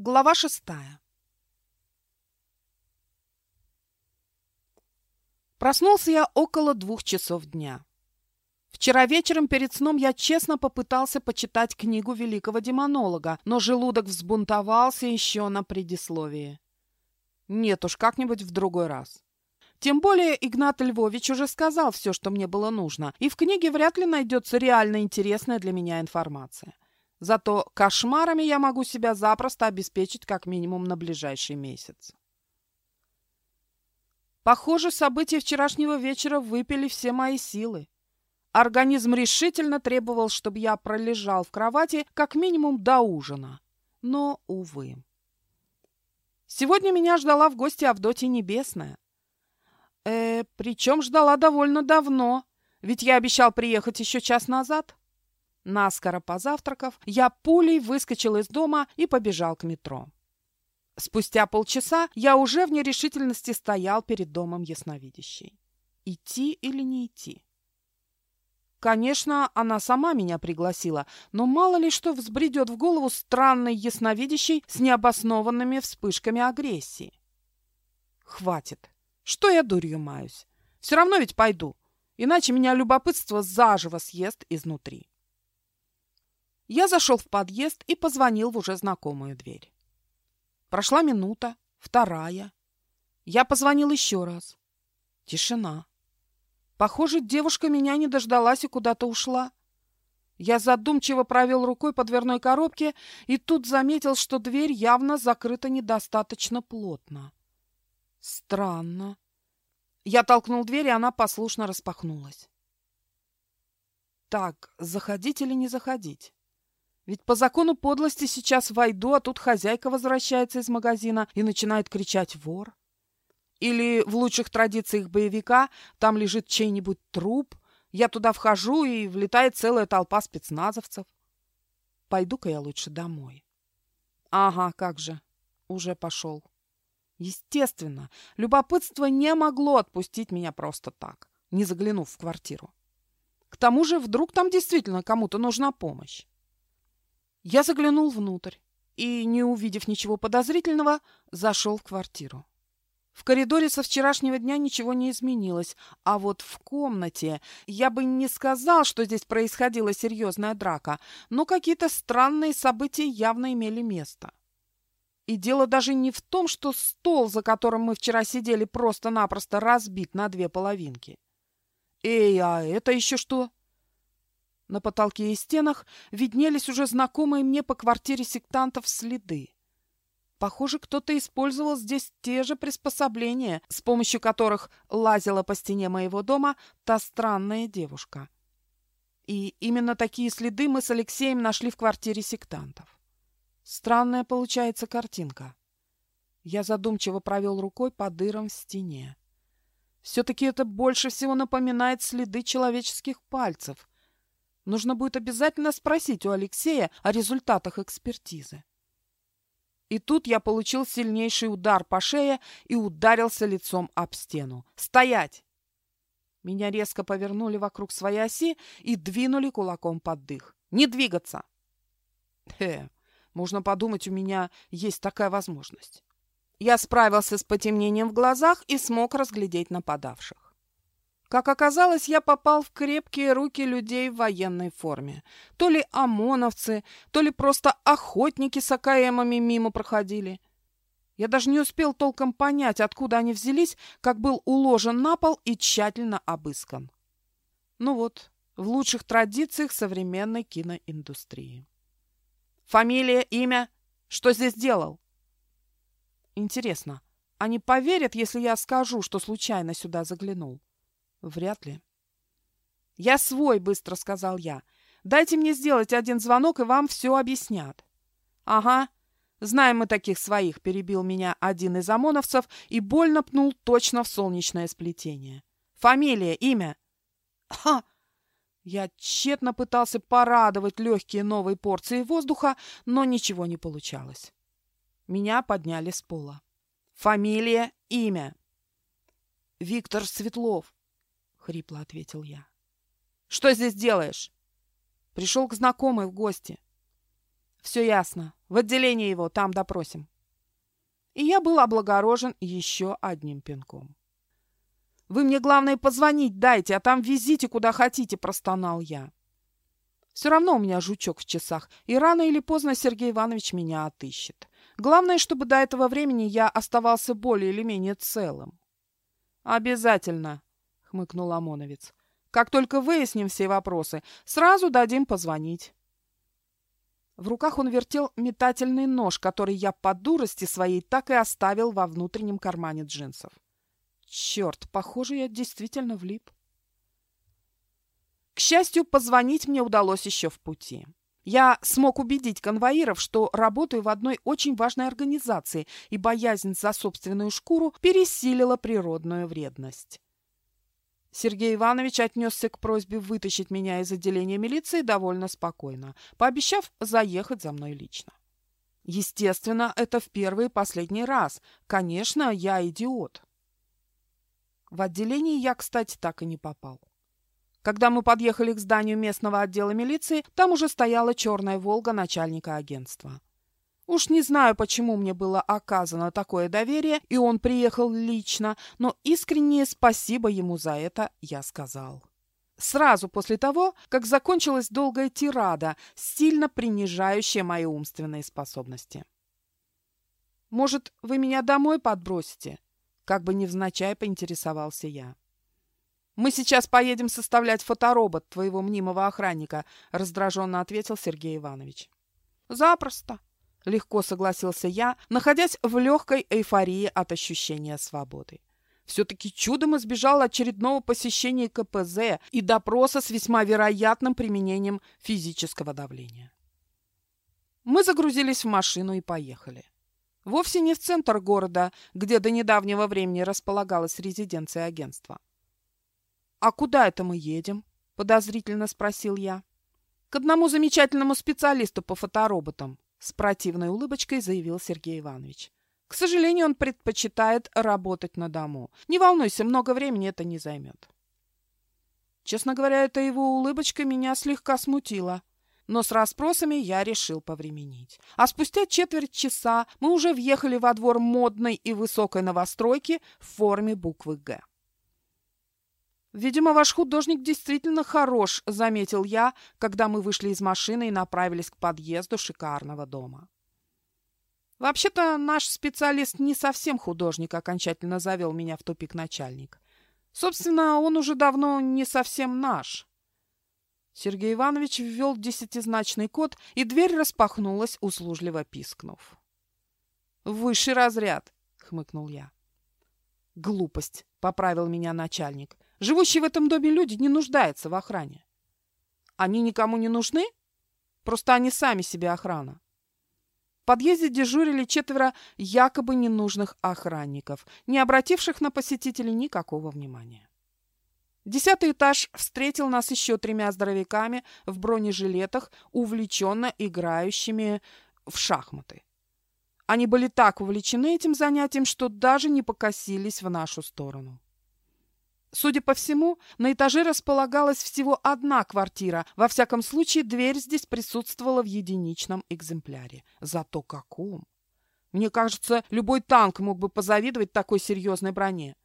Глава шестая. Проснулся я около двух часов дня. Вчера вечером перед сном я честно попытался почитать книгу великого демонолога, но желудок взбунтовался еще на предисловии. Нет уж, как-нибудь в другой раз. Тем более Игнат Львович уже сказал все, что мне было нужно, и в книге вряд ли найдется реально интересная для меня информация. Зато кошмарами я могу себя запросто обеспечить как минимум на ближайший месяц. Похоже, события вчерашнего вечера выпили все мои силы. Организм решительно требовал, чтобы я пролежал в кровати как минимум до ужина. Но, увы. Сегодня меня ждала в гости Авдотья Небесная. Э, причем ждала довольно давно, ведь я обещал приехать еще час назад. Наскоро позавтракав, я пулей выскочил из дома и побежал к метро. Спустя полчаса я уже в нерешительности стоял перед домом ясновидящей. Идти или не идти? Конечно, она сама меня пригласила, но мало ли что взбредет в голову странной ясновидящей с необоснованными вспышками агрессии. Хватит. Что я дурью маюсь? Все равно ведь пойду, иначе меня любопытство заживо съест изнутри. Я зашел в подъезд и позвонил в уже знакомую дверь. Прошла минута, вторая. Я позвонил еще раз. Тишина. Похоже, девушка меня не дождалась и куда-то ушла. Я задумчиво провел рукой по дверной коробке и тут заметил, что дверь явно закрыта недостаточно плотно. Странно. Я толкнул дверь, и она послушно распахнулась. Так, заходить или не заходить? Ведь по закону подлости сейчас войду, а тут хозяйка возвращается из магазина и начинает кричать «вор». Или в лучших традициях боевика там лежит чей-нибудь труп, я туда вхожу, и влетает целая толпа спецназовцев. Пойду-ка я лучше домой. Ага, как же, уже пошел. Естественно, любопытство не могло отпустить меня просто так, не заглянув в квартиру. К тому же вдруг там действительно кому-то нужна помощь. Я заглянул внутрь и, не увидев ничего подозрительного, зашел в квартиру. В коридоре со вчерашнего дня ничего не изменилось, а вот в комнате я бы не сказал, что здесь происходила серьезная драка, но какие-то странные события явно имели место. И дело даже не в том, что стол, за которым мы вчера сидели, просто-напросто разбит на две половинки. Эй, а это еще что? На потолке и стенах виднелись уже знакомые мне по квартире сектантов следы. Похоже, кто-то использовал здесь те же приспособления, с помощью которых лазила по стене моего дома та странная девушка. И именно такие следы мы с Алексеем нашли в квартире сектантов. Странная получается картинка. Я задумчиво провел рукой по дырам в стене. Все-таки это больше всего напоминает следы человеческих пальцев — Нужно будет обязательно спросить у Алексея о результатах экспертизы. И тут я получил сильнейший удар по шее и ударился лицом об стену. «Стоять!» Меня резко повернули вокруг своей оси и двинули кулаком под дых. «Не двигаться!» Хе, можно подумать, у меня есть такая возможность. Я справился с потемнением в глазах и смог разглядеть нападавших. Как оказалось, я попал в крепкие руки людей в военной форме. То ли ОМОНовцы, то ли просто охотники с АКМами мимо проходили. Я даже не успел толком понять, откуда они взялись, как был уложен на пол и тщательно обыскан. Ну вот, в лучших традициях современной киноиндустрии. Фамилия, имя? Что здесь делал? Интересно, они поверят, если я скажу, что случайно сюда заглянул? Вряд ли. «Я свой», — быстро сказал я. «Дайте мне сделать один звонок, и вам все объяснят». «Ага, знаем мы таких своих», — перебил меня один из ОМОНовцев и больно пнул точно в солнечное сплетение. «Фамилия, имя?» «Ха!» Я тщетно пытался порадовать легкие новой порции воздуха, но ничего не получалось. Меня подняли с пола. «Фамилия, имя?» «Виктор Светлов», хрипло ответил я. Что здесь делаешь? Пришел к знакомой в гости. Все ясно. В отделение его, там допросим. И я был облагорожен еще одним пинком. «Вы мне, главное, позвонить дайте, а там везите, куда хотите», — простонал я. Все равно у меня жучок в часах, и рано или поздно Сергей Иванович меня отыщет. Главное, чтобы до этого времени я оставался более или менее целым. «Обязательно», — хмыкнул ОМОНовец. «Как только выясним все вопросы, сразу дадим позвонить». В руках он вертел метательный нож, который я по дурости своей так и оставил во внутреннем кармане джинсов. Черт, похоже, я действительно влип. К счастью, позвонить мне удалось еще в пути. Я смог убедить конвоиров, что работаю в одной очень важной организации, и боязнь за собственную шкуру пересилила природную вредность. Сергей Иванович отнесся к просьбе вытащить меня из отделения милиции довольно спокойно, пообещав заехать за мной лично. Естественно, это в первый и последний раз. Конечно, я идиот. В отделение я, кстати, так и не попал. Когда мы подъехали к зданию местного отдела милиции, там уже стояла черная «Волга» начальника агентства. Уж не знаю, почему мне было оказано такое доверие, и он приехал лично, но искреннее спасибо ему за это я сказал. Сразу после того, как закончилась долгая тирада, сильно принижающая мои умственные способности. «Может, вы меня домой подбросите?» Как бы невзначай поинтересовался я. «Мы сейчас поедем составлять фоторобот твоего мнимого охранника», раздраженно ответил Сергей Иванович. «Запросто», — легко согласился я, находясь в легкой эйфории от ощущения свободы. Все-таки чудом избежал очередного посещения КПЗ и допроса с весьма вероятным применением физического давления. Мы загрузились в машину и поехали. Вовсе не в центр города, где до недавнего времени располагалась резиденция агентства. «А куда это мы едем?» – подозрительно спросил я. «К одному замечательному специалисту по фотороботам», с противной улыбочкой заявил Сергей Иванович. К сожалению, он предпочитает работать на дому. Не волнуйся, много времени это не займет. Честно говоря, эта его улыбочка меня слегка смутила. Но с расспросами я решил повременить. А спустя четверть часа мы уже въехали во двор модной и высокой новостройки в форме буквы «Г». «Видимо, ваш художник действительно хорош», — заметил я, когда мы вышли из машины и направились к подъезду шикарного дома. «Вообще-то наш специалист не совсем художник», — окончательно завел меня в тупик начальник. «Собственно, он уже давно не совсем наш». Сергей Иванович ввел десятизначный код, и дверь распахнулась, услужливо пискнув. «Высший разряд», — хмыкнул я. «Глупость», — поправил меня начальник. Живущие в этом доме люди не нуждаются в охране. Они никому не нужны? Просто они сами себе охрана. В подъезде дежурили четверо якобы ненужных охранников, не обративших на посетителей никакого внимания. Десятый этаж встретил нас еще тремя здоровяками в бронежилетах, увлеченно играющими в шахматы. Они были так увлечены этим занятием, что даже не покосились в нашу сторону. Судя по всему, на этаже располагалась всего одна квартира. Во всяком случае, дверь здесь присутствовала в единичном экземпляре. Зато каком! Мне кажется, любой танк мог бы позавидовать такой серьезной броне.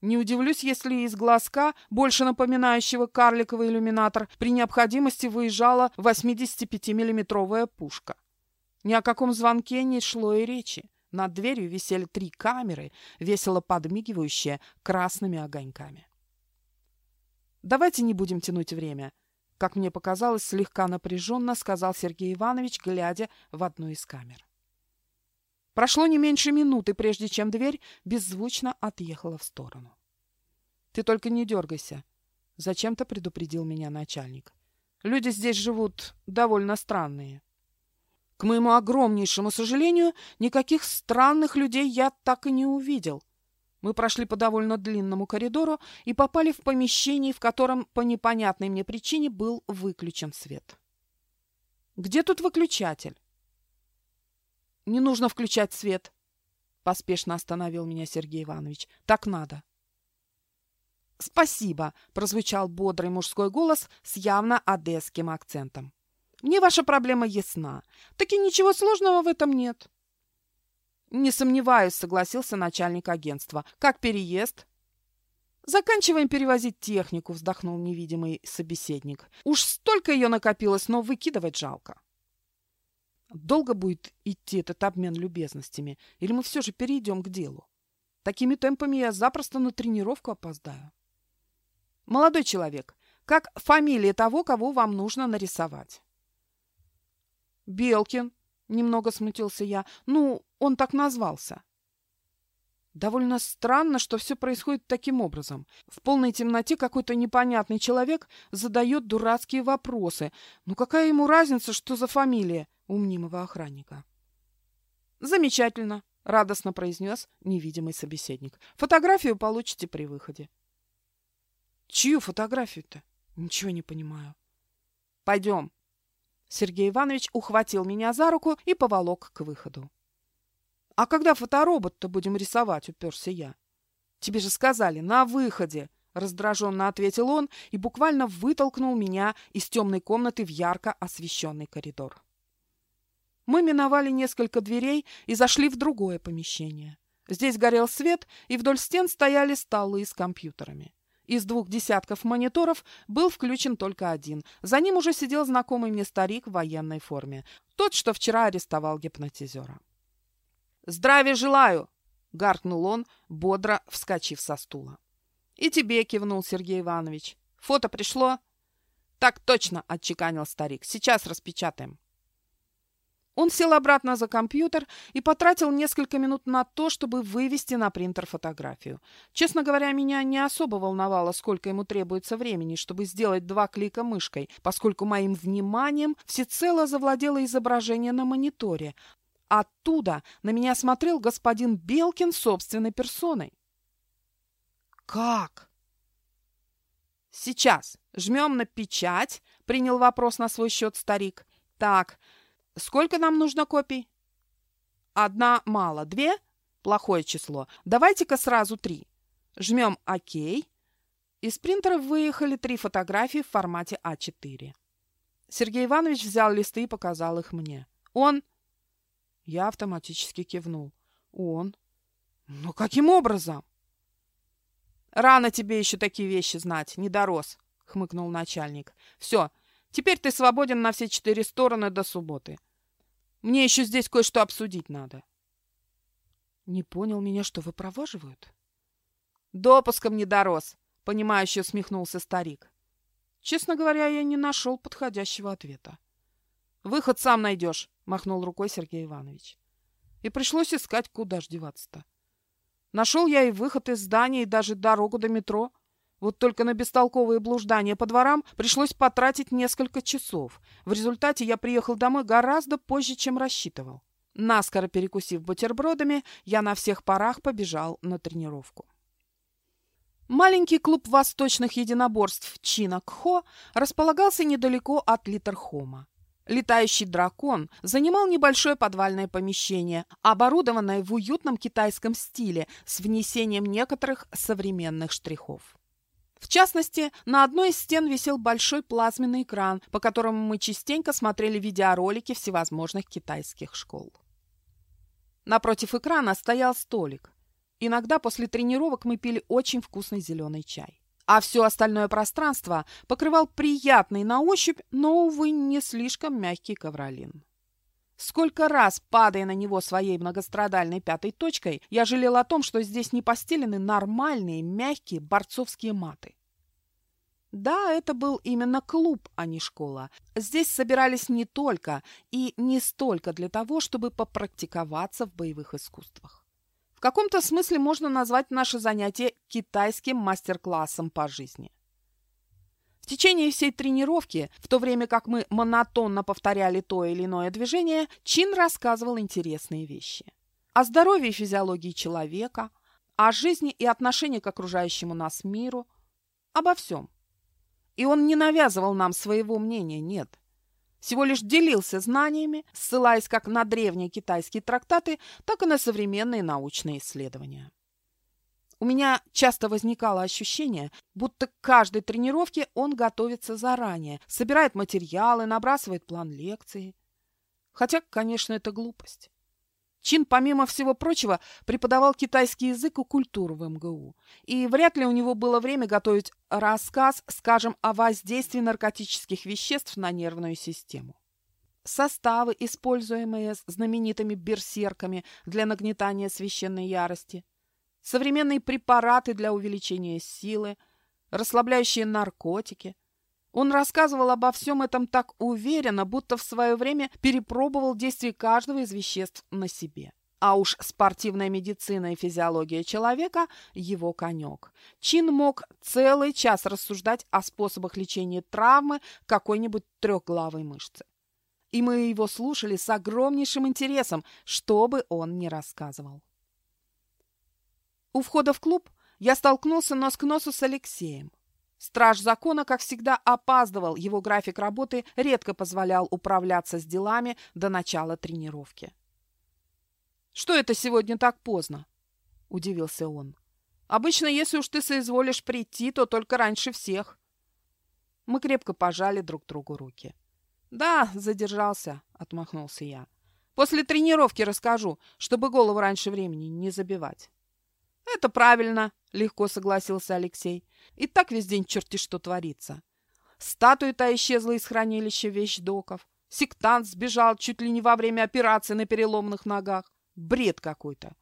Не удивлюсь, если из глазка, больше напоминающего карликовый иллюминатор, при необходимости выезжала 85-миллиметровая пушка. Ни о каком звонке не шло и речи. Над дверью висели три камеры, весело подмигивающие красными огоньками. «Давайте не будем тянуть время», — как мне показалось, слегка напряженно сказал Сергей Иванович, глядя в одну из камер. Прошло не меньше минуты, прежде чем дверь беззвучно отъехала в сторону. «Ты только не дергайся», — зачем-то предупредил меня начальник. «Люди здесь живут довольно странные». К моему огромнейшему сожалению, никаких странных людей я так и не увидел. Мы прошли по довольно длинному коридору и попали в помещение, в котором по непонятной мне причине был выключен свет. «Где тут выключатель?» «Не нужно включать свет», — поспешно остановил меня Сергей Иванович. «Так надо». «Спасибо», — прозвучал бодрый мужской голос с явно одесским акцентом. Мне ваша проблема ясна. Так и ничего сложного в этом нет. Не сомневаюсь, согласился начальник агентства. Как переезд? Заканчиваем перевозить технику, вздохнул невидимый собеседник. Уж столько ее накопилось, но выкидывать жалко. Долго будет идти этот обмен любезностями, или мы все же перейдем к делу? Такими темпами я запросто на тренировку опоздаю. Молодой человек, как фамилия того, кого вам нужно нарисовать? Белкин, немного смутился я. Ну, он так назвался. Довольно странно, что все происходит таким образом. В полной темноте какой-то непонятный человек задает дурацкие вопросы. Ну какая ему разница, что за фамилия у мнимого охранника? Замечательно, радостно произнес невидимый собеседник. Фотографию получите при выходе. Чью фотографию-то? Ничего не понимаю. Пойдем. Сергей Иванович ухватил меня за руку и поволок к выходу. «А когда фоторобот-то будем рисовать?» — уперся я. «Тебе же сказали, на выходе!» — раздраженно ответил он и буквально вытолкнул меня из темной комнаты в ярко освещенный коридор. Мы миновали несколько дверей и зашли в другое помещение. Здесь горел свет, и вдоль стен стояли столы с компьютерами. Из двух десятков мониторов был включен только один. За ним уже сидел знакомый мне старик в военной форме. Тот, что вчера арестовал гипнотизера. «Здравия желаю!» — гаркнул он, бодро вскочив со стула. «И тебе!» — кивнул Сергей Иванович. «Фото пришло?» «Так точно!» — отчеканил старик. «Сейчас распечатаем». Он сел обратно за компьютер и потратил несколько минут на то, чтобы вывести на принтер фотографию. Честно говоря, меня не особо волновало, сколько ему требуется времени, чтобы сделать два клика мышкой, поскольку моим вниманием всецело завладело изображение на мониторе, Оттуда на меня смотрел господин Белкин собственной персоной. «Как?» «Сейчас. Жмем на печать», — принял вопрос на свой счет старик. «Так, сколько нам нужно копий?» «Одна мало. Две?» «Плохое число. Давайте-ка сразу три». Жмем «Ок». Из принтера выехали три фотографии в формате А4. Сергей Иванович взял листы и показал их мне. Он я автоматически кивнул. Он? Но каким образом? Рано тебе еще такие вещи знать, не дорос, хмыкнул начальник. Все, теперь ты свободен на все четыре стороны до субботы. Мне еще здесь кое-что обсудить надо. Не понял меня, что выпроваживают? Допуском не дорос, понимающе усмехнулся старик. Честно говоря, я не нашел подходящего ответа. Выход сам найдешь, махнул рукой Сергей Иванович. И пришлось искать, куда ж деваться-то. Нашел я и выход из здания, и даже дорогу до метро. Вот только на бестолковые блуждания по дворам пришлось потратить несколько часов. В результате я приехал домой гораздо позже, чем рассчитывал. Наскоро перекусив бутербродами, я на всех парах побежал на тренировку. Маленький клуб восточных единоборств Чина-Кхо располагался недалеко от Литерхома. Летающий дракон занимал небольшое подвальное помещение, оборудованное в уютном китайском стиле с внесением некоторых современных штрихов. В частности, на одной из стен висел большой плазменный экран, по которому мы частенько смотрели видеоролики всевозможных китайских школ. Напротив экрана стоял столик. Иногда после тренировок мы пили очень вкусный зеленый чай а все остальное пространство покрывал приятный на ощупь, но, увы, не слишком мягкий ковролин. Сколько раз, падая на него своей многострадальной пятой точкой, я жалел о том, что здесь не постелены нормальные, мягкие борцовские маты. Да, это был именно клуб, а не школа. Здесь собирались не только и не столько для того, чтобы попрактиковаться в боевых искусствах каком-то смысле можно назвать наше занятие китайским мастер-классом по жизни. В течение всей тренировки, в то время как мы монотонно повторяли то или иное движение, Чин рассказывал интересные вещи. О здоровье и физиологии человека, о жизни и отношении к окружающему нас миру, обо всем. И он не навязывал нам своего мнения, нет всего лишь делился знаниями, ссылаясь как на древние китайские трактаты, так и на современные научные исследования. У меня часто возникало ощущение, будто к каждой тренировке он готовится заранее, собирает материалы, набрасывает план лекции. Хотя, конечно, это глупость. Чин, помимо всего прочего, преподавал китайский язык и культуру в МГУ. И вряд ли у него было время готовить рассказ, скажем, о воздействии наркотических веществ на нервную систему. Составы, используемые знаменитыми берсерками для нагнетания священной ярости, современные препараты для увеличения силы, расслабляющие наркотики. Он рассказывал обо всем этом так уверенно, будто в свое время перепробовал действие каждого из веществ на себе. А уж спортивная медицина и физиология человека – его конек. Чин мог целый час рассуждать о способах лечения травмы какой-нибудь трехглавой мышцы. И мы его слушали с огромнейшим интересом, что бы он ни рассказывал. У входа в клуб я столкнулся нос к носу с Алексеем. Страж закона, как всегда, опаздывал, его график работы редко позволял управляться с делами до начала тренировки. «Что это сегодня так поздно?» – удивился он. «Обычно, если уж ты соизволишь прийти, то только раньше всех». Мы крепко пожали друг другу руки. «Да, задержался», — отмахнулся я. «После тренировки расскажу, чтобы голову раньше времени не забивать». «Это правильно», — легко согласился Алексей. «И так весь день черти что творится. Статуя-то исчезла из хранилища вещдоков. Сектант сбежал чуть ли не во время операции на переломных ногах. Бред какой-то».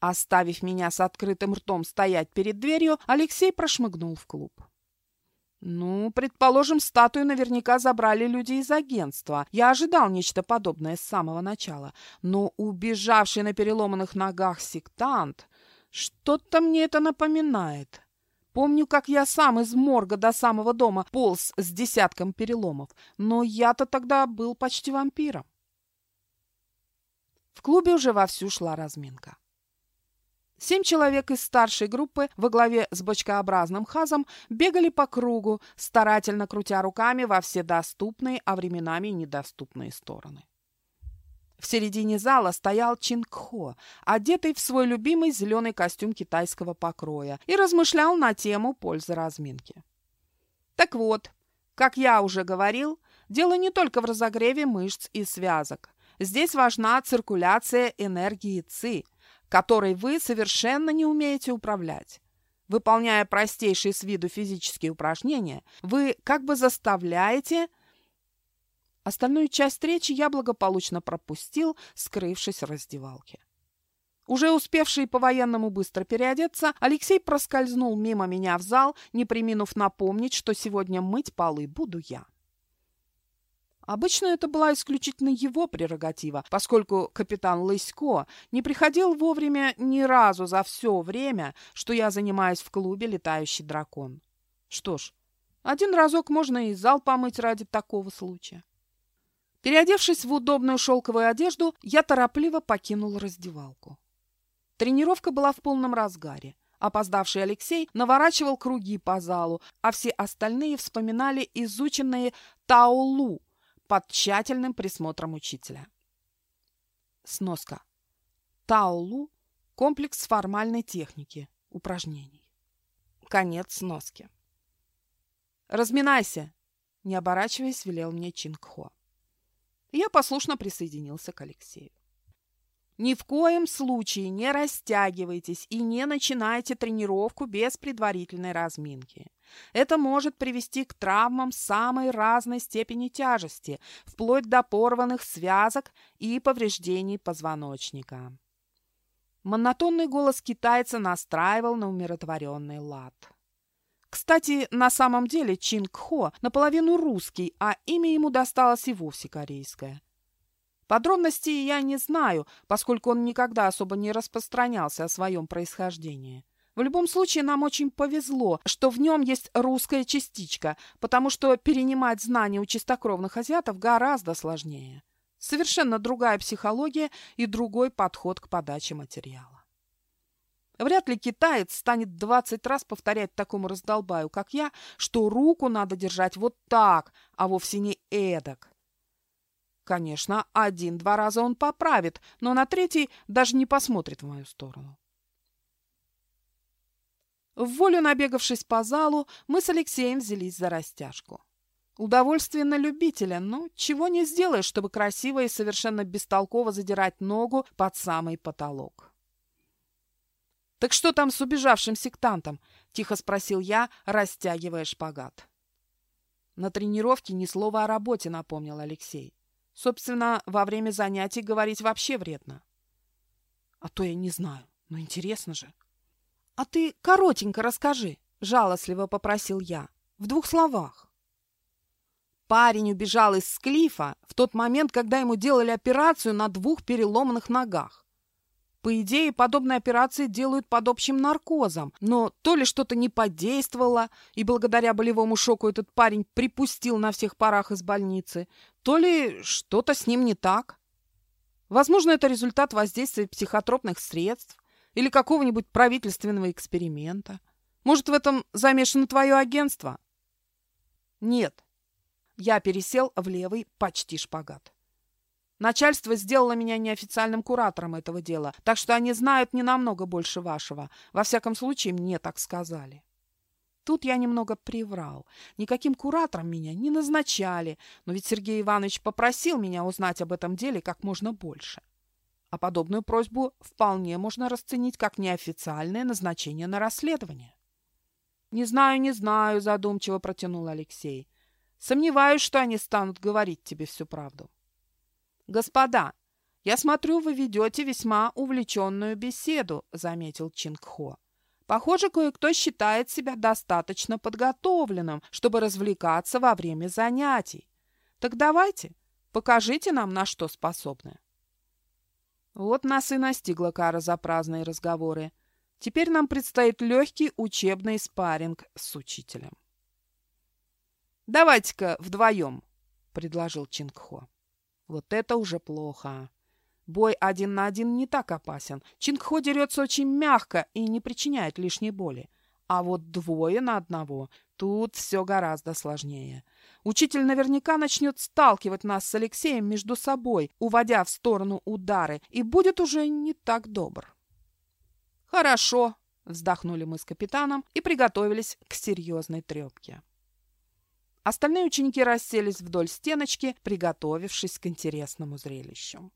Оставив меня с открытым ртом стоять перед дверью, Алексей прошмыгнул в клуб. «Ну, предположим, статую наверняка забрали люди из агентства. Я ожидал нечто подобное с самого начала. Но убежавший на переломанных ногах сектант... Что-то мне это напоминает. Помню, как я сам из морга до самого дома полз с десятком переломов, но я-то тогда был почти вампиром. В клубе уже вовсю шла разминка. Семь человек из старшей группы во главе с бочкообразным хазом бегали по кругу, старательно крутя руками во все доступные, а временами недоступные стороны. В середине зала стоял Чингхо, одетый в свой любимый зеленый костюм китайского покроя, и размышлял на тему пользы разминки. Так вот, как я уже говорил, дело не только в разогреве мышц и связок. Здесь важна циркуляция энергии ЦИ, которой вы совершенно не умеете управлять. Выполняя простейшие с виду физические упражнения, вы как бы заставляете Остальную часть речи я благополучно пропустил, скрывшись в раздевалке. Уже успевший по-военному быстро переодеться, Алексей проскользнул мимо меня в зал, не приминув напомнить, что сегодня мыть полы буду я. Обычно это была исключительно его прерогатива, поскольку капитан Лысько не приходил вовремя ни разу за все время, что я занимаюсь в клубе «Летающий дракон». Что ж, один разок можно и зал помыть ради такого случая. Переодевшись в удобную шелковую одежду, я торопливо покинул раздевалку. Тренировка была в полном разгаре. Опоздавший Алексей наворачивал круги по залу, а все остальные вспоминали изученные таолу под тщательным присмотром учителя. Сноска. Таолу – комплекс формальной техники, упражнений. Конец сноски. «Разминайся!» – не оборачиваясь, велел мне Чингхо я послушно присоединился к Алексею. Ни в коем случае не растягивайтесь и не начинайте тренировку без предварительной разминки. Это может привести к травмам самой разной степени тяжести, вплоть до порванных связок и повреждений позвоночника. Монотонный голос китайца настраивал на умиротворенный лад. Кстати, на самом деле Чинг Хо наполовину русский, а имя ему досталось и вовсе корейское. Подробностей я не знаю, поскольку он никогда особо не распространялся о своем происхождении. В любом случае, нам очень повезло, что в нем есть русская частичка, потому что перенимать знания у чистокровных азиатов гораздо сложнее. Совершенно другая психология и другой подход к подаче материала. Вряд ли китаец станет двадцать раз повторять такому раздолбаю, как я, что руку надо держать вот так, а вовсе не эдак. Конечно, один-два раза он поправит, но на третий даже не посмотрит в мою сторону. В волю набегавшись по залу, мы с Алексеем взялись за растяжку. Удовольствие на любителя, но чего не сделаешь, чтобы красиво и совершенно бестолково задирать ногу под самый потолок. «Так что там с убежавшим сектантом?» — тихо спросил я, растягивая шпагат. На тренировке ни слова о работе, напомнил Алексей. Собственно, во время занятий говорить вообще вредно. А то я не знаю, но интересно же. А ты коротенько расскажи, жалостливо попросил я, в двух словах. Парень убежал из Склифа в тот момент, когда ему делали операцию на двух переломанных ногах. По идее, подобные операции делают под общим наркозом, но то ли что-то не подействовало, и благодаря болевому шоку этот парень припустил на всех парах из больницы, то ли что-то с ним не так. Возможно, это результат воздействия психотропных средств или какого-нибудь правительственного эксперимента. Может, в этом замешано твое агентство? Нет. Я пересел в левый почти шпагат. Начальство сделало меня неофициальным куратором этого дела, так что они знают не намного больше вашего. Во всяком случае, мне так сказали. Тут я немного приврал. Никаким куратором меня не назначали, но ведь Сергей Иванович попросил меня узнать об этом деле как можно больше. А подобную просьбу вполне можно расценить как неофициальное назначение на расследование. «Не знаю, не знаю», — задумчиво протянул Алексей. «Сомневаюсь, что они станут говорить тебе всю правду». «Господа, я смотрю, вы ведете весьма увлеченную беседу», — заметил Чингхо. «Похоже, кое-кто считает себя достаточно подготовленным, чтобы развлекаться во время занятий. Так давайте, покажите нам, на что способны». Вот нас и настигла кара за праздные разговоры. Теперь нам предстоит легкий учебный спарринг с учителем. «Давайте-ка вдвоем», — предложил Чингхо. Вот это уже плохо. Бой один на один не так опасен. Чингхо дерется очень мягко и не причиняет лишней боли. А вот двое на одного – тут все гораздо сложнее. Учитель наверняка начнет сталкивать нас с Алексеем между собой, уводя в сторону удары, и будет уже не так добр. «Хорошо», – вздохнули мы с капитаном и приготовились к серьезной трепке. Остальные ученики расселись вдоль стеночки, приготовившись к интересному зрелищу.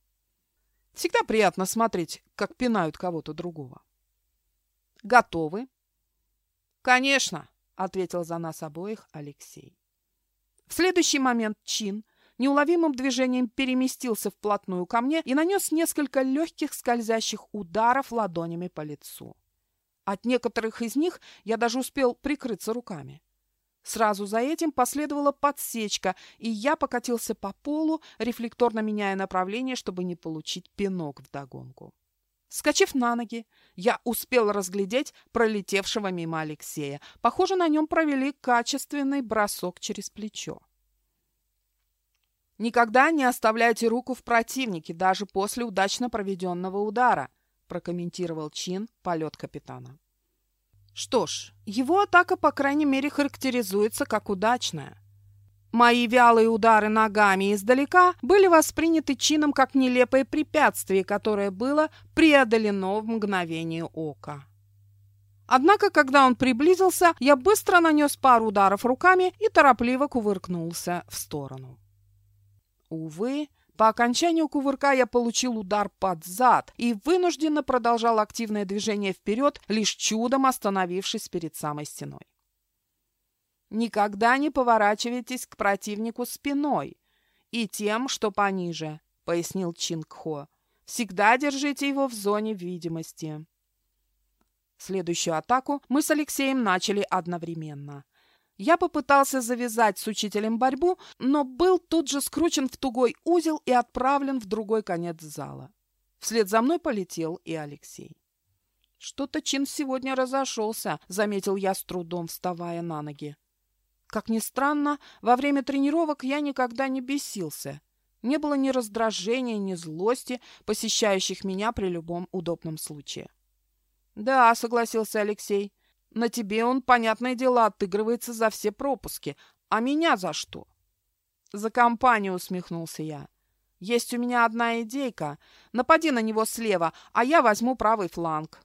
Всегда приятно смотреть, как пинают кого-то другого. «Готовы?» «Конечно», — ответил за нас обоих Алексей. В следующий момент Чин неуловимым движением переместился вплотную ко мне и нанес несколько легких скользящих ударов ладонями по лицу. От некоторых из них я даже успел прикрыться руками. Сразу за этим последовала подсечка, и я покатился по полу, рефлекторно меняя направление, чтобы не получить пинок вдогонку. Скачив на ноги, я успел разглядеть пролетевшего мимо Алексея. Похоже, на нем провели качественный бросок через плечо. «Никогда не оставляйте руку в противнике, даже после удачно проведенного удара», прокомментировал Чин полет капитана. Что ж, его атака, по крайней мере, характеризуется как удачная. Мои вялые удары ногами издалека были восприняты чином как нелепое препятствие, которое было преодолено в мгновение ока. Однако, когда он приблизился, я быстро нанес пару ударов руками и торопливо кувыркнулся в сторону. Увы, по окончанию кувырка я получил удар под зад и вынужденно продолжал активное движение вперед, лишь чудом остановившись перед самой стеной. Никогда не поворачивайтесь к противнику спиной и тем, что пониже, пояснил Чингхо. Всегда держите его в зоне видимости. Следующую атаку мы с Алексеем начали одновременно. Я попытался завязать с учителем борьбу, но был тут же скручен в тугой узел и отправлен в другой конец зала. Вслед за мной полетел и Алексей. «Что-то Чин сегодня разошелся», — заметил я с трудом, вставая на ноги. Как ни странно, во время тренировок я никогда не бесился. Не было ни раздражения, ни злости, посещающих меня при любом удобном случае. «Да», — согласился Алексей, — на тебе он, понятное дело, отыгрывается за все пропуски. А меня за что? За компанию усмехнулся я. Есть у меня одна идейка. Напади на него слева, а я возьму правый фланг.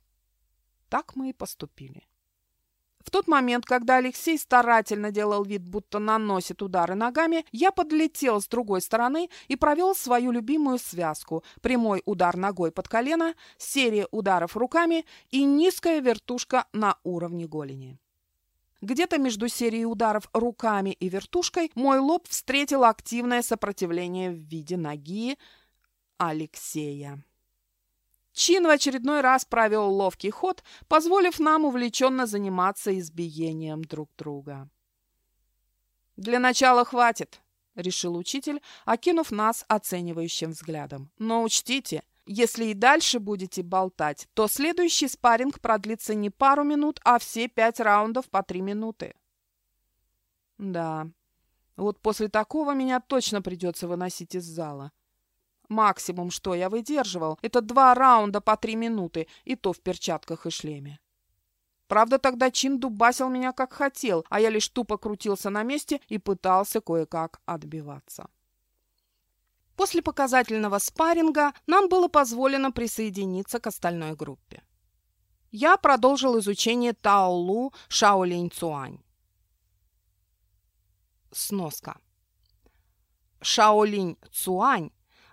Так мы и поступили. В тот момент, когда Алексей старательно делал вид, будто наносит удары ногами, я подлетел с другой стороны и провел свою любимую связку. Прямой удар ногой под колено, серия ударов руками и низкая вертушка на уровне голени. Где-то между серией ударов руками и вертушкой мой лоб встретил активное сопротивление в виде ноги Алексея. Чин в очередной раз провел ловкий ход, позволив нам увлеченно заниматься избиением друг друга. «Для начала хватит», — решил учитель, окинув нас оценивающим взглядом. «Но учтите, если и дальше будете болтать, то следующий спарринг продлится не пару минут, а все пять раундов по три минуты». «Да, вот после такого меня точно придется выносить из зала». Максимум, что я выдерживал, это два раунда по три минуты, и то в перчатках и шлеме. Правда, тогда Чин дубасил меня как хотел, а я лишь тупо крутился на месте и пытался кое-как отбиваться. После показательного спарринга нам было позволено присоединиться к остальной группе. Я продолжил изучение Таолу Шаолинь Цуань. Сноска. Шаолинь Цуань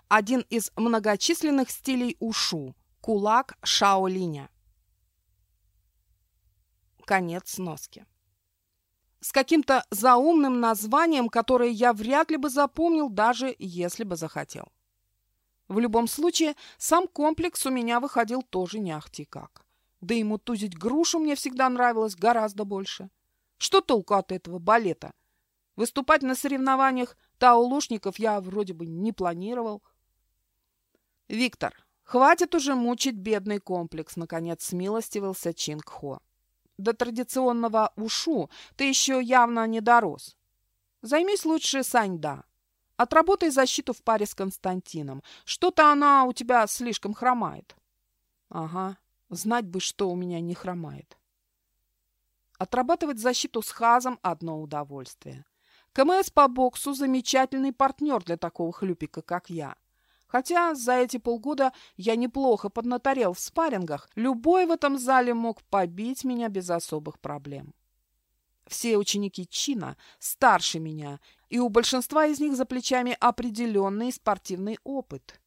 один из многочисленных стилей ушу – кулак Шаолиня. Конец сноски. С каким-то заумным названием, которое я вряд ли бы запомнил, даже если бы захотел. В любом случае, сам комплекс у меня выходил тоже не ахти как. Да и мутузить грушу мне всегда нравилось гораздо больше. Что толку от этого балета? Выступать на соревнованиях таулушников я вроде бы не планировал – «Виктор, хватит уже мучить бедный комплекс», — наконец смилостивился Чинг Хо. «До традиционного ушу ты еще явно не дорос. Займись лучше Саньда. Отработай защиту в паре с Константином. Что-то она у тебя слишком хромает». «Ага, знать бы, что у меня не хромает». Отрабатывать защиту с Хазом – одно удовольствие. КМС по боксу – замечательный партнер для такого хлюпика, как я – Хотя за эти полгода я неплохо поднаторел в спаррингах, любой в этом зале мог побить меня без особых проблем. Все ученики Чина старше меня, и у большинства из них за плечами определенный спортивный опыт.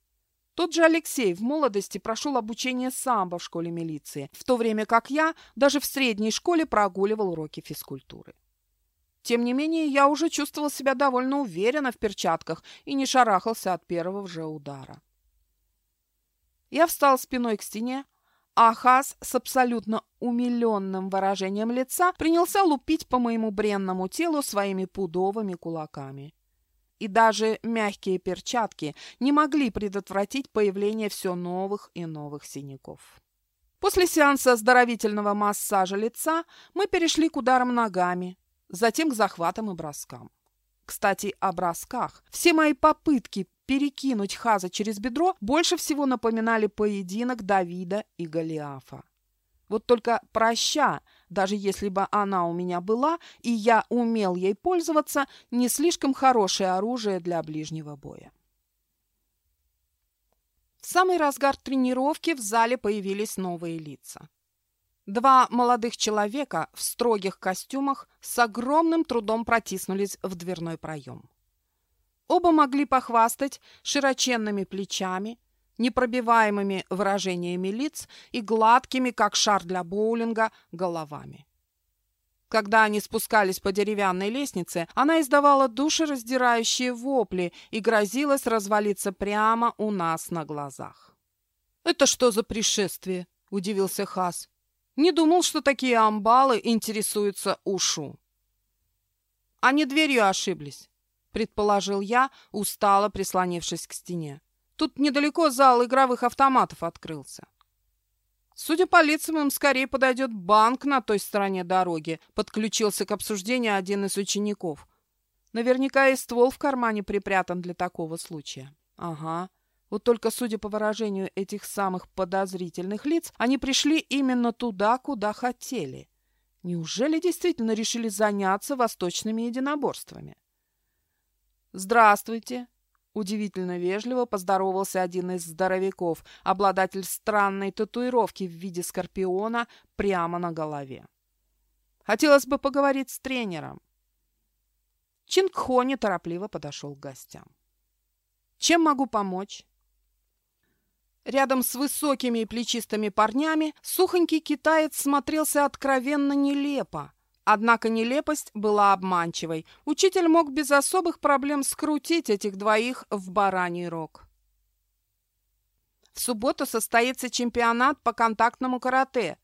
Тот же Алексей в молодости прошел обучение самбо в школе милиции, в то время как я даже в средней школе прогуливал уроки физкультуры. Тем не менее, я уже чувствовал себя довольно уверенно в перчатках и не шарахался от первого же удара. Я встал спиной к стене, а Хас с абсолютно умиленным выражением лица принялся лупить по моему бренному телу своими пудовыми кулаками. И даже мягкие перчатки не могли предотвратить появление все новых и новых синяков. После сеанса оздоровительного массажа лица мы перешли к ударам ногами, затем к захватам и броскам. Кстати, о бросках. Все мои попытки перекинуть Хаза через бедро больше всего напоминали поединок Давида и Голиафа. Вот только проща, даже если бы она у меня была, и я умел ей пользоваться, не слишком хорошее оружие для ближнего боя. В самый разгар тренировки в зале появились новые лица. Два молодых человека в строгих костюмах с огромным трудом протиснулись в дверной проем. Оба могли похвастать широченными плечами, непробиваемыми выражениями лиц и гладкими, как шар для боулинга, головами. Когда они спускались по деревянной лестнице, она издавала душераздирающие вопли и грозилась развалиться прямо у нас на глазах. «Это что за пришествие?» – удивился Хас. Не думал, что такие амбалы интересуются ушу. Они дверью ошиблись, предположил я, устало прислонившись к стене. Тут недалеко зал игровых автоматов открылся. Судя по лицам, им скорее подойдет банк на той стороне дороги, подключился к обсуждению один из учеников. Наверняка и ствол в кармане припрятан для такого случая. Ага. Вот только, судя по выражению этих самых подозрительных лиц, они пришли именно туда, куда хотели. Неужели действительно решили заняться восточными единоборствами? «Здравствуйте!» Удивительно вежливо поздоровался один из здоровяков, обладатель странной татуировки в виде скорпиона прямо на голове. Хотелось бы поговорить с тренером. Чингхо неторопливо подошел к гостям. Чем могу помочь? Рядом с высокими и плечистыми парнями сухонький китаец смотрелся откровенно нелепо. Однако нелепость была обманчивой. Учитель мог без особых проблем скрутить этих двоих в бараний рог. В субботу состоится чемпионат по контактному карате.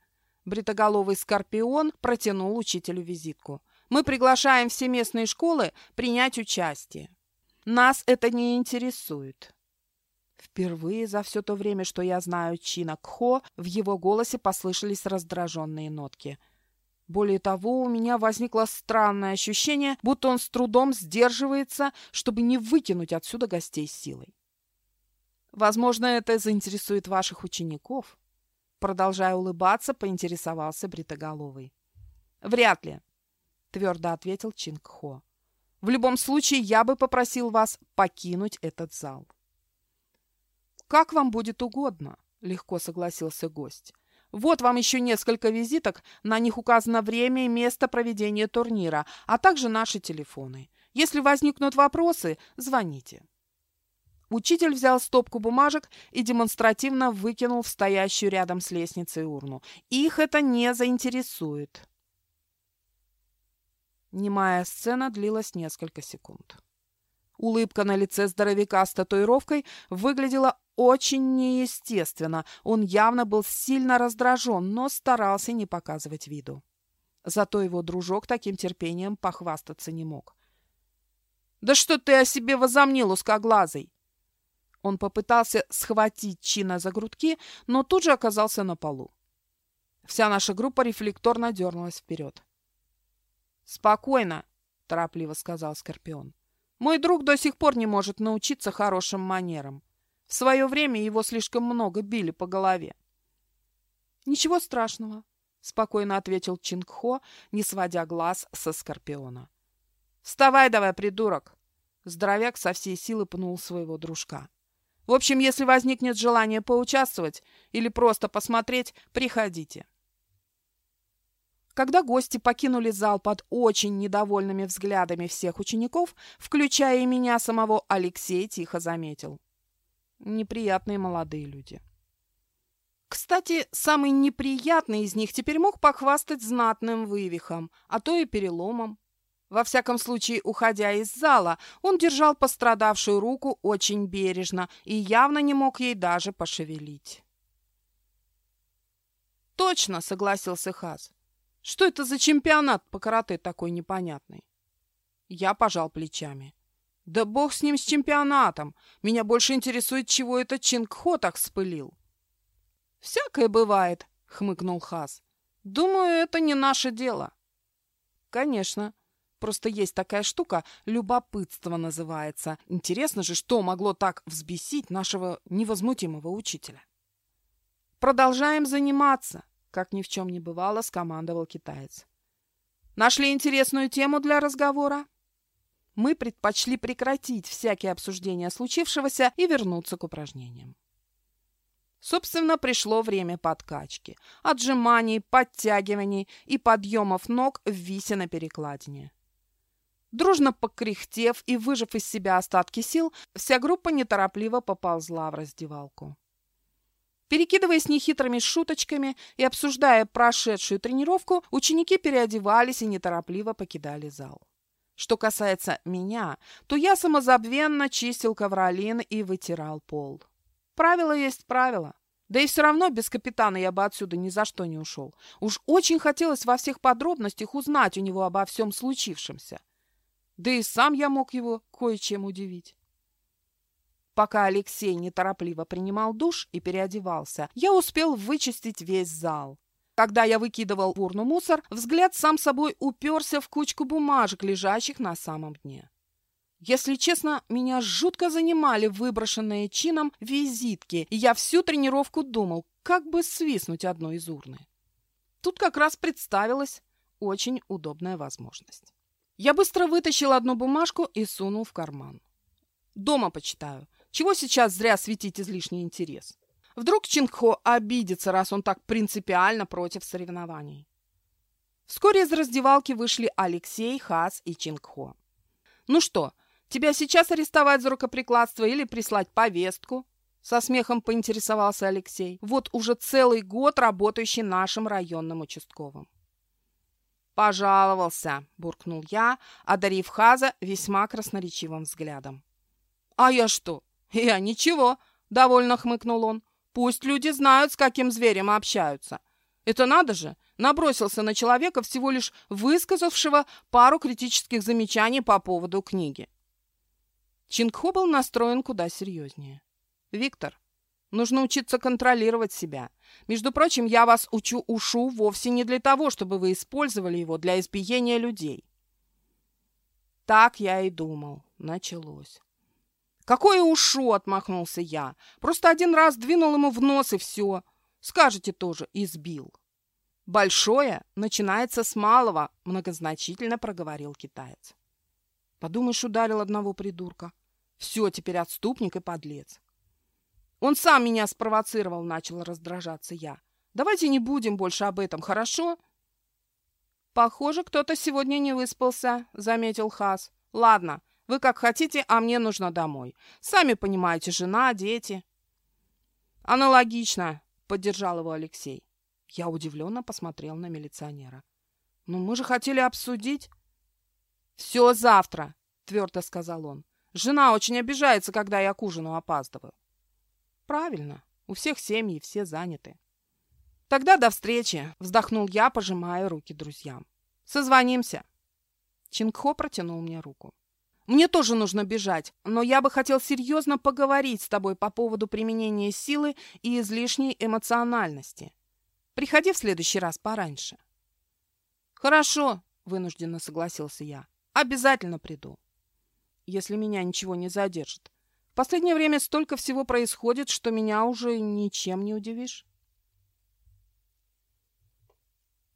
Бритоголовый скорпион протянул учителю визитку. Мы приглашаем все местные школы принять участие. Нас это не интересует. Впервые за все то время, что я знаю Чина Кхо, в его голосе послышались раздраженные нотки. Более того, у меня возникло странное ощущение, будто он с трудом сдерживается, чтобы не выкинуть отсюда гостей силой. Возможно, это заинтересует ваших учеников. Продолжая улыбаться, поинтересовался Бритоголовый. Вряд ли твердо ответил Чинг Хо. В любом случае, я бы попросил вас покинуть этот зал. Как вам будет угодно, легко согласился гость. Вот вам еще несколько визиток, на них указано время и место проведения турнира, а также наши телефоны. Если возникнут вопросы, звоните. Учитель взял стопку бумажек и демонстративно выкинул в стоящую рядом с лестницей урну. Их это не заинтересует. Немая сцена длилась несколько секунд. Улыбка на лице здоровяка с татуировкой выглядела очень неестественно. Он явно был сильно раздражен, но старался не показывать виду. Зато его дружок таким терпением похвастаться не мог. «Да что ты о себе возомнил, узкоглазый?» Он попытался схватить Чина за грудки, но тут же оказался на полу. Вся наша группа рефлекторно дернулась вперед. «Спокойно», — торопливо сказал Скорпион. «Мой друг до сих пор не может научиться хорошим манерам. В свое время его слишком много били по голове». «Ничего страшного», — спокойно ответил Чингхо, не сводя глаз со Скорпиона. «Вставай давай, придурок!» Здоровяк со всей силы пнул своего дружка. «В общем, если возникнет желание поучаствовать или просто посмотреть, приходите». Когда гости покинули зал под очень недовольными взглядами всех учеников, включая и меня самого, Алексей тихо заметил. Неприятные молодые люди. Кстати, самый неприятный из них теперь мог похвастать знатным вывихом, а то и переломом. Во всяком случае, уходя из зала, он держал пострадавшую руку очень бережно и явно не мог ей даже пошевелить. «Точно!» — согласился Хаз. Что это за чемпионат по карате такой непонятный? Я пожал плечами. Да бог с ним, с чемпионатом. Меня больше интересует, чего этот Чингхо так вспылил. Всякое бывает, хмыкнул Хас. Думаю, это не наше дело. Конечно. Просто есть такая штука, любопытство называется. Интересно же, что могло так взбесить нашего невозмутимого учителя. Продолжаем заниматься. Как ни в чем не бывало, скомандовал китаец. Нашли интересную тему для разговора? Мы предпочли прекратить всякие обсуждения случившегося и вернуться к упражнениям. Собственно, пришло время подкачки, отжиманий, подтягиваний и подъемов ног в висе на перекладине. Дружно покряхтев и выжив из себя остатки сил, вся группа неторопливо поползла в раздевалку. Перекидываясь нехитрыми шуточками и обсуждая прошедшую тренировку, ученики переодевались и неторопливо покидали зал. Что касается меня, то я самозабвенно чистил ковролин и вытирал пол. Правило есть правило. Да и все равно без капитана я бы отсюда ни за что не ушел. Уж очень хотелось во всех подробностях узнать у него обо всем случившемся. Да и сам я мог его кое-чем удивить. Пока Алексей неторопливо принимал душ и переодевался, я успел вычистить весь зал. Когда я выкидывал в урну мусор, взгляд сам собой уперся в кучку бумажек, лежащих на самом дне. Если честно, меня жутко занимали выброшенные чином визитки, и я всю тренировку думал, как бы свистнуть одной из урны. Тут как раз представилась очень удобная возможность. Я быстро вытащил одну бумажку и сунул в карман. Дома почитаю. Чего сейчас зря светить излишний интерес? Вдруг Чингхо обидится, раз он так принципиально против соревнований. Вскоре из раздевалки вышли Алексей, Хас и Чингхо. «Ну что, тебя сейчас арестовать за рукоприкладство или прислать повестку?» Со смехом поинтересовался Алексей. Вот уже целый год работающий нашим районным участковым. «Пожаловался», — буркнул я, одарив Хаза весьма красноречивым взглядом. «А я что? Я ничего», — довольно хмыкнул он. «Пусть люди знают, с каким зверем общаются. Это надо же, набросился на человека, всего лишь высказавшего пару критических замечаний по поводу книги». Чингхо был настроен куда серьезнее. Виктор, нужно учиться контролировать себя. Между прочим, я вас учу ушу вовсе не для того, чтобы вы использовали его для избиения людей. Так я и думал. Началось. «Какое ушу!» — отмахнулся я. «Просто один раз двинул ему в нос, и все. Скажете тоже, избил». «Большое начинается с малого», — многозначительно проговорил китаец. «Подумаешь, ударил одного придурка. Все, теперь отступник и подлец. Он сам меня спровоцировал, начал раздражаться я. Давайте не будем больше об этом, хорошо? Похоже, кто-то сегодня не выспался, заметил Хас. Ладно, вы как хотите, а мне нужно домой. Сами понимаете, жена, дети. Аналогично, поддержал его Алексей. Я удивленно посмотрел на милиционера. «Ну, мы же хотели обсудить...» «Все завтра», — твердо сказал он. «Жена очень обижается, когда я к ужину опаздываю». Правильно, у всех семьи, все заняты. Тогда до встречи, вздохнул я, пожимая руки друзьям. Созвонимся. Чингхо протянул мне руку. Мне тоже нужно бежать, но я бы хотел серьезно поговорить с тобой по поводу применения силы и излишней эмоциональности. Приходи в следующий раз пораньше. Хорошо, вынужденно согласился я. Обязательно приду. Если меня ничего не задержит последнее время столько всего происходит, что меня уже ничем не удивишь.